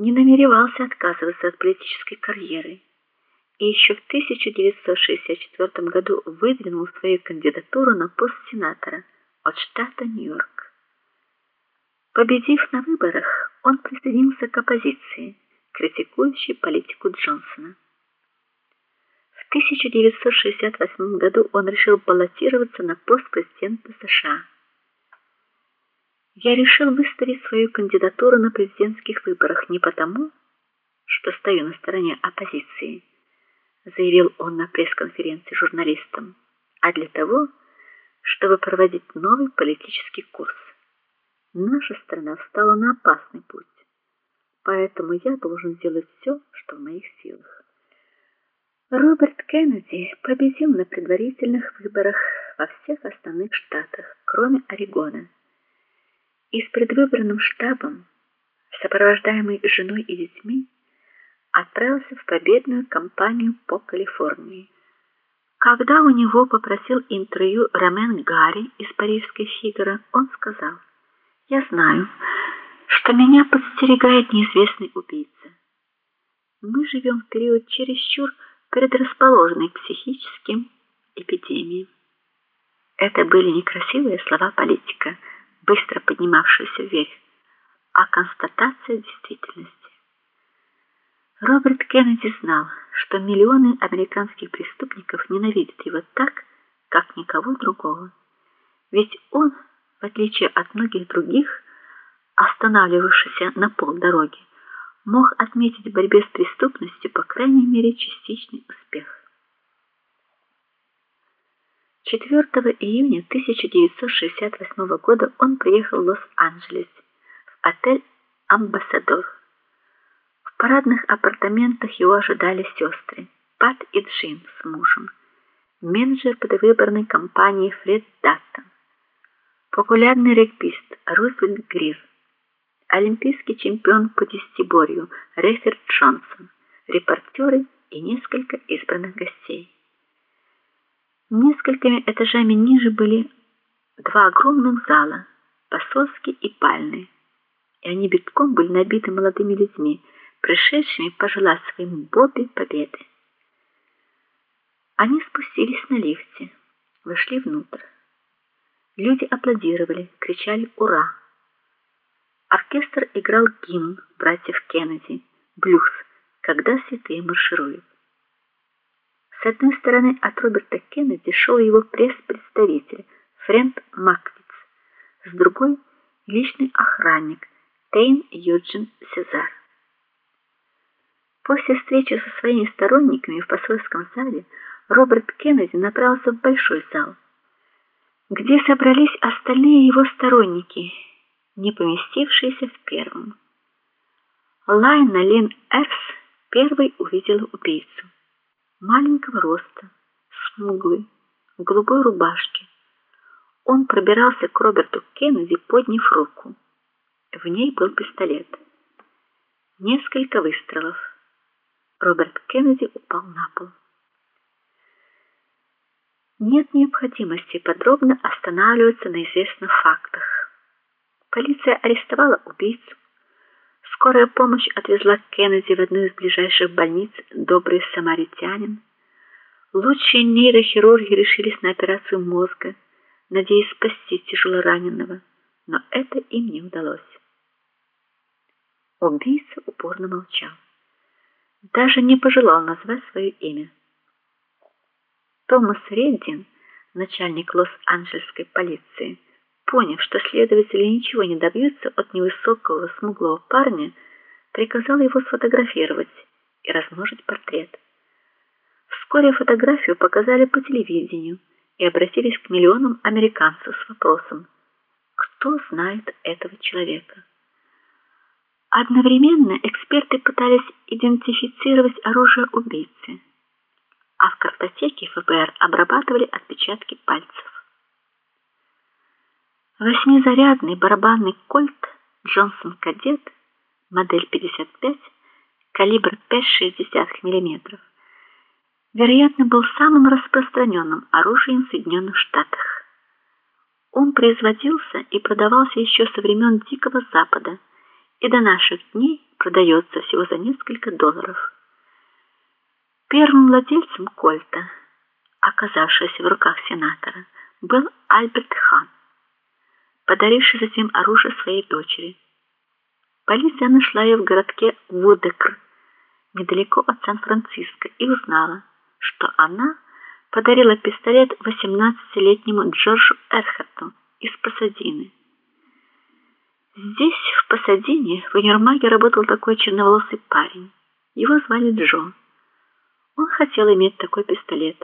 не намеревался отказываться от политической карьеры и еще в 1964 году выдвинул свою кандидатуру на пост сенатора от штата Нью-Йорк. Победив на выборах, он присоединился к оппозиции, критикующей политику Джонсона. В 1968 году он решил баллотироваться на пост президента США. Я решил выставить свою кандидатуру на президентских выборах не потому, что стою на стороне оппозиции, заявил он на пресс-конференции журналистам, а для того, чтобы проводить новый политический курс. Наша страна встала на опасный путь. Поэтому я должен сделать все, что в моих силах. Роберт Кеннеди победил на предварительных выборах во всех остальных штатах, кроме Орегона. И с предвыборным штабом, сопровождаемый женой и детьми, отправился в победную кампанию по Калифорнии. Когда у него попросил интервью Ромен Гарри из парижской Фигаро, он сказал: "Я знаю, что меня подстерегает неизвестный убийца. Мы живем в период чересчур предрасположенный к психическим эпидемиям". Это были не красивые слова политика, быстро поднимавшегося вверх, а констатация действительности. Роберт Кеннеди знал, что миллионы американских преступников ненавидят его так, как никого другого. Ведь он, в отличие от многих других, останавливавшихся на полдороги, мог отметить в борьбе с преступностью по крайней мере частичный успех. 4 июня 1968 года он приехал в Лос-Анджелес в отель Амбассадор парадных апартаментах его ожидали сестры Пат и Джин с мужем, менеджер предвыборной кампании Фред Даттон, популярный регбист Рузвельт Грир, олимпийский чемпион по десятиборью Реферт Джонсон, репортеры и несколько избранных гостей. Несколькими этажами ниже были два огромных зала, посольский и пальный, и они битком были набиты молодыми людьми пришедшими пожелать своему Бобби победы. Они спустились на лифте, вошли внутрь. Люди аплодировали, кричали ура. Оркестр играл гимн братьев Кеннеди, блюз, когда святые маршируют. С одной стороны от Роберта Кеннеди шел его пресс-представитель Фрэнк Маквиц, с другой личный охранник Тейн Юджин Сезар. После встречи со своими сторонниками в посольском зале Роберт Кеннеди направился в большой зал, где собрались остальные его сторонники, не поместившиеся в первом. Лайна Лин Эрс первой увидела убийцу. Маленького роста, смуглый, в голубой рубашке. Он пробирался к Роберту Кеннеди, подняв руку. В ней был пистолет. Несколько выстрелов. Роберт Кеннеди упал на пол. Нет необходимости подробно останавливаться на известных фактах. Полиция арестовала убийцу. Скорая помощь отвезла Кеннеди в одну из ближайших больниц Добрый самаритянин. Лучшие нейрохирурги решились на операцию мозга, надеясь спасти тяжелораненого, но это им не удалось. Убийца упорно молчал даже не пожелал назвать свое имя. Томас Реддин, начальник Лос-Анджелесской полиции, поняв, что следователи ничего не добьются от невысокого смуглого парня, приказал его сфотографировать и размножить портрет. Вскоре фотографию показали по телевидению и обратились к миллионам американцев с вопросом: кто знает этого человека? Одновременно эксперты пытались идентифицировать оружие убийцы, а в картотеке ФБР обрабатывали отпечатки пальцев. Восьмизарядный барабанный кольт Джонсон Кадет, модель 55, калибр 5,6 мм, вероятно, был самым распространенным оружием в Соединенных Штатах. Он производился и продавался еще со времен Дикого Запада и до наших дней продается всего за несколько долларов. Первым владельцем кольта, оказавшегося в руках сенатора, был Альберт Хан, подаривший затем оружие своей дочери. Полиция нашла ее в городке Вудекр, недалеко от Сан-Франциско, и узнала, что она подарила пистолет 18-летнему Джорджу Эрхарту из Пасадины. Здесь, в Пасадине, в универмаге работал такой черноволосый парень. Его звали Джо. Он хотел иметь такой пистолет.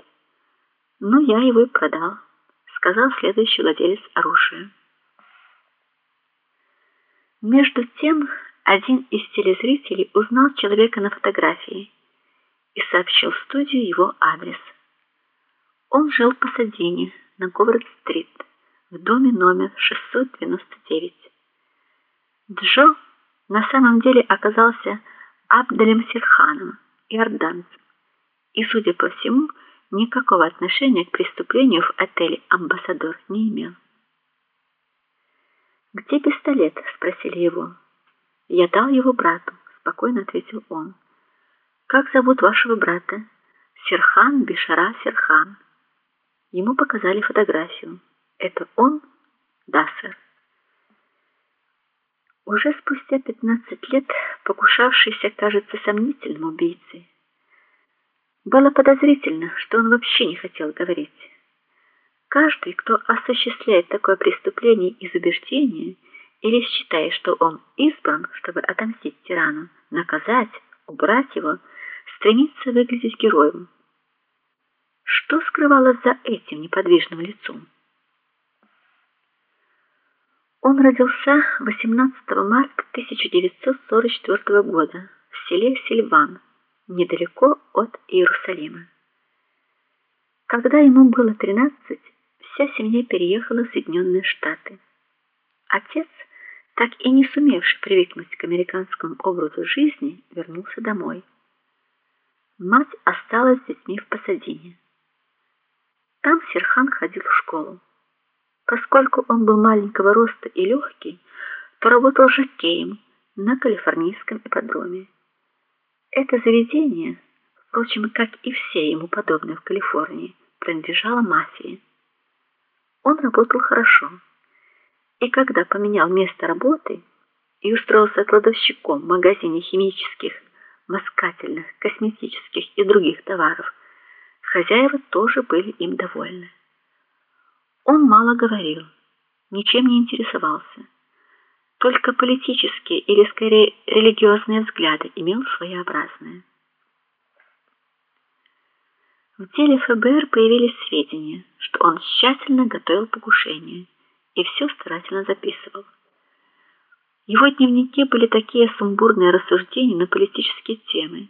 Но я его и продал, сказал следующий владелец оружия. Между тем, один из телезрителей узнал человека на фотографии и сообщил в студию его адрес. Он жил в Пасадине, на Говард-стрит, в доме номер 699. Джо на самом деле оказался Абделем Сирханом, иорданцем, и, судя по всему, никакого отношения к преступлению в отеле Амбассадор не имел. Где пистолет? спросили его. Я дал его брату, спокойно ответил он. Как зовут вашего брата? Серхан Бишара Серхан. Ему показали фотографию. Это он? Да, сэр. Уже спустя 15 лет покушавшийся, кажется, сомнительным убийцей. Было подозрительно, что он вообще не хотел говорить. Каждый, кто осуществляет такое преступление из убеждения или считая, что он избран, чтобы отомстить тирану, наказать, убрать его, стремится выглядеть героем. Что скрывалось за этим неподвижным лицом? Он родился 18 марта 1944 года в селе Сильван, недалеко от Иерусалима. Когда ему было 13, вся семья переехала в Соединенные Штаты. Отец, так и не сумевший привыкнуть к американскому образу жизни, вернулся домой. Мать осталась с детьми в Пасадине. Там Серхан ходил в школу. Поскольку он был маленького роста и легкий, то работал жокеем на калифорнийском ипподроме. Это заведение, впрочем, как и все ему подобные в Калифорнии, принадлежало мафии. Он работал хорошо. И когда поменял место работы и устроился кладовщиком в магазине химических, маскательных, косметических и других товаров, хозяева тоже были им довольны. Он мало говорил, ничем не интересовался. Только политические или скорее религиозные взгляды имел своеобразные. В деле ФБР появились сведения, что он тщательно готовил покушение и все старательно записывал. В его дневнике были такие сумбурные рассуждения на политические темы,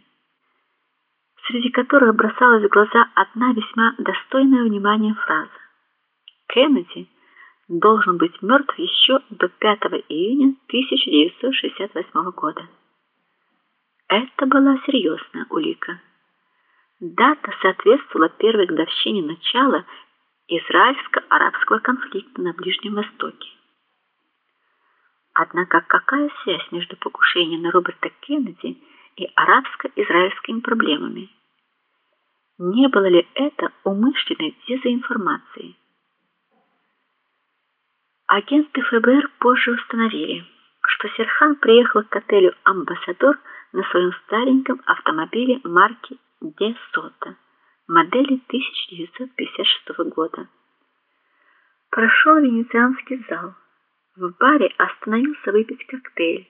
среди которых бросалась в глаза одна весьма достойная внимания фраза: Кеннеди должен быть мертв еще до 5 июня 1968 года. Это была серьезная улика. Дата соответствовала первой годовщине начала израильско-арабского конфликта на Ближнем Востоке. Однако какая связь между покушением на Роберта Кеннеди и арабско-израильскими проблемами? Не было ли это умышленной дезинформацией? Агенты ФБР позже установили, что Серхан приехал к отелю Амбассадор на своем стареньком автомобиле марки де Сота модели 1956 года. Прошел венецианский зал. В баре остановился выпить коктейль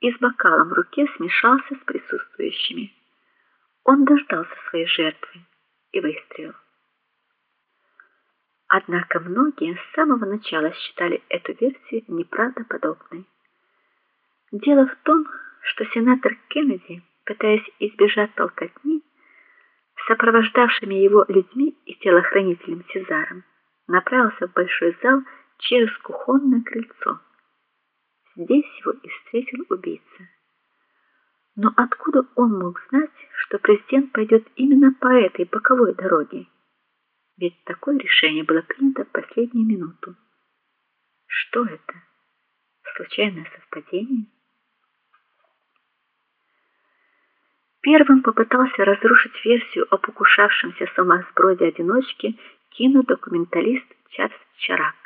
и с бокалом в руке смешался с присутствующими. Он дождался своей жертвы и выстрелил. Однако многие с самого начала считали эту версию неправдоподобной. Дело в том, что сенатор Кеннеди, пытаясь избежать толкотни, сопровождавшими его людьми и телохранителем Сезаром, направился в большой зал через кухонное крыльцо. Здесь его и встретил убийца. Но откуда он мог знать, что президент пойдет именно по этой боковой дороге? Ведь такое решение было принято в последнюю минуту. Что это? Случайное совпадение? Первым попытался разрушить версию о покушавшемся сумасброде одиночке кинодокументалист Чарльз Чарак.